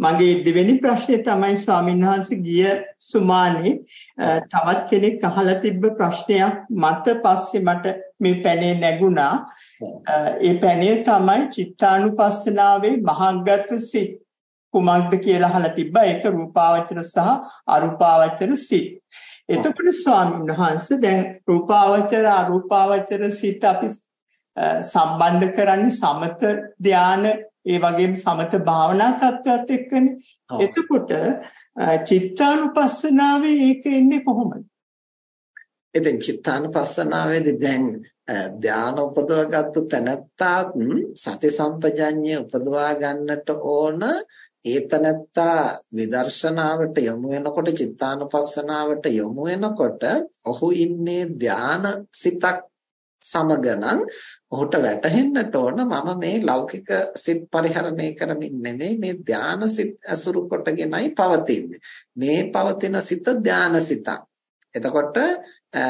මගේ දෙවෙනි ප්‍රශ්නේ තමයි ස්වාමීන් වහන්සේ ගිය සුමානේ තවත් කෙනෙක් අහලා තිබ්බ ප්‍රශ්නයක් මත පස්සේ මට මේ පැනේ නැගුණා. ඒ පැනේ තමයි චිත්තානුපස්සනාවේ මහග්ගත සිත් කුමක්ද කියලා අහලා තිබ්බා. ඒක රූපාවචර සහ අරූපාවචර සිත්. එතකොට ස්වාමීන් වහන්සේ දැන් රූපාවචර අරූපාවචර සිත් අපි සම්බන්ධ කරන්නේ සමත ධාන ඒ වගේම සමත භාවනා තත්ත්වات එක්කනේ. එතකොට චිත්තානුපස්සනාවේ ඒක එන්නේ කොහොමද? ඉතින් චිත්තානුපස්සනාවේදී දැන් ධාන උපදවගත්තු තැනත්තාත් සති සම්පජඤ්ඤය උපදවා ගන්නට ඕන ඒතනත්තා විදර්ශනාවට යොමු වෙනකොට චිත්තානුපස්සනාවට යොමු වෙනකොට ඔහු ඉන්නේ ධාන සිතක් සමගනම් ඔහුට වැටහෙන්නට ඕන මම මේ ලෞකික සිත් පරිහරණය කරමින් නෙමෙයි මේ ධාන සිත් අසුරු කොටගෙනයි පවතින්නේ. මේ පවතින සිත ධාන සිතක්. එතකොට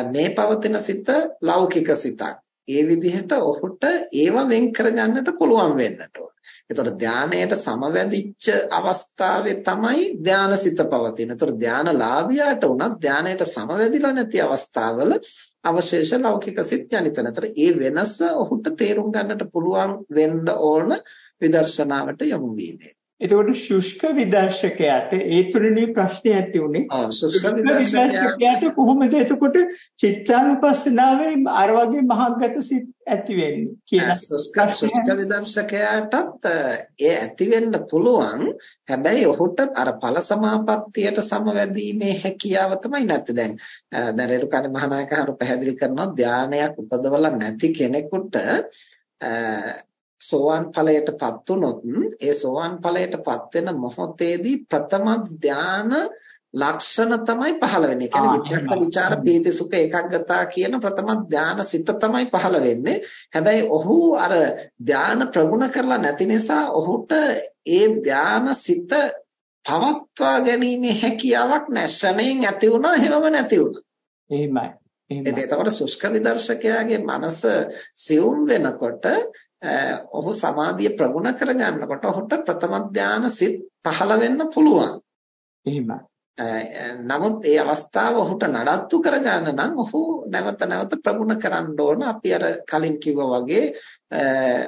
මේ පවතින සිත ලෞකික සිතක්. ඒ විදිහට ඔහුට ඒව වෙන් කරගන්නට පුළුවන් වෙන්නට ඕන. එතකොට ධානයට සමවැදිච්ච අවස්ථාවේ තමයි ධානසිත පවතින. එතකොට ධානලාභියාට උනත් ධානයට සමවැදිලා නැති අවස්ථාවල අවශේෂ ලෞකික සිත් ජනිත නැතර ඒ වෙනස ඔහුට තේරුම් ගන්නට පුළුවන් වෙන්න ඕන විදර්ශනාවට යොමු වීමේ. එතකොට ශුෂ්ක විදර්ශකයාට ඒ තුලිනුයි ප්‍රශ්නේ ඇති උනේ. ආ ශුෂ්ක විදර්ශකයාට කොහොමද එතකොට චිත්තානුපස්සනාවේ අර වගේ මහග්ගත සිත් ඇති වෙන්නේ කියලා. ශුෂ්ක විදර්ශකයාටත් ඒ ඇති වෙන්න පුළුවන්. හැබැයි ඔහුට අර ඵල සමාපත්තියට සමවැදීමේ හැකියාව තමයි නැත්තේ. දැන් දැන් රේරුකාණේ මහානායකහරු පැහැදිලි කරනවා ධානයක් උපදවලා නැති කෙනෙකුට සෝවාන් ඵලයටපත් වුනොත් ඒ සෝවාන් ඵලයටපත් වෙන මොහොතේදී ප්‍රථම ධාන ලක්ෂණ තමයි පහළ වෙන්නේ. ඒ කියන්නේ විචක්ක ਵਿਚාර පීති සුඛ ඒකග්ගතා කියන ප්‍රථම ධාන සිත තමයි පහළ වෙන්නේ. හැබැයි ඔහු අර ධාන ප්‍රගුණ කරලා නැති නිසා ඔහුට ඒ ධාන සිත පවත්වා ගැනීමේ හැකියාවක් නැශණයෙන් ඇති වුණා හැමම නැති වුණා. එහෙමයි. එතකොට සුෂ්ක විදර්ශකයාගේ මනස සියුම් වෙනකොට ඔහු සමාධිය ප්‍රගුණ කරගන්නකොට ඔහුට ප්‍රථම ධානය සිත් පහළ වෙන්න පුළුවන්. එහෙමයි. නමුත් ඒ අවස්ථාව ඔහුට නඩත්තු කරගන්න නම් ඔහු නැවත නැවත ප්‍රගුණ කරන්න ඕන. අපි අර කලින් කිව්වා වගේ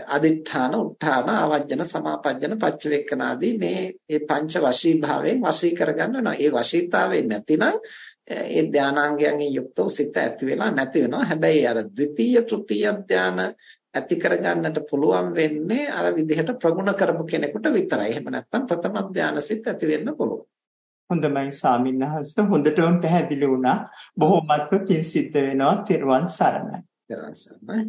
අදිඨාන, උත්ථාන, ආවජ්ජන, සමාපජ්ජන, පච්චවේක්කනාදී මේ මේ පංච වශී භාවයෙන් වශී කරගන්න වෙනවා. ඒ වශීතාවයෙන් නැතිනම් ඒ ධානාංගයන්ගෙන් යුක්තව සිත ඇති වෙලා නැති වෙනවා. හැබැයි අර ද්විතීය තෘතීය ධාන ඇති කරගන්නට පුළුවන් වෙන්නේ අර විදිහට ප්‍රගුණ කරපු කෙනෙකුට විතරයි. එහෙම නැත්නම් ප්‍රථම ධානසිත ඇති වෙන්න පුළුවන්. හොඳයි ස්වාමීන් හොඳටම පැහැදිලි වුණා. බොහොමත්ම පිං සිද්ධ වෙනවා. තෙරුවන් සරණයි. තෙරුවන් සරණයි.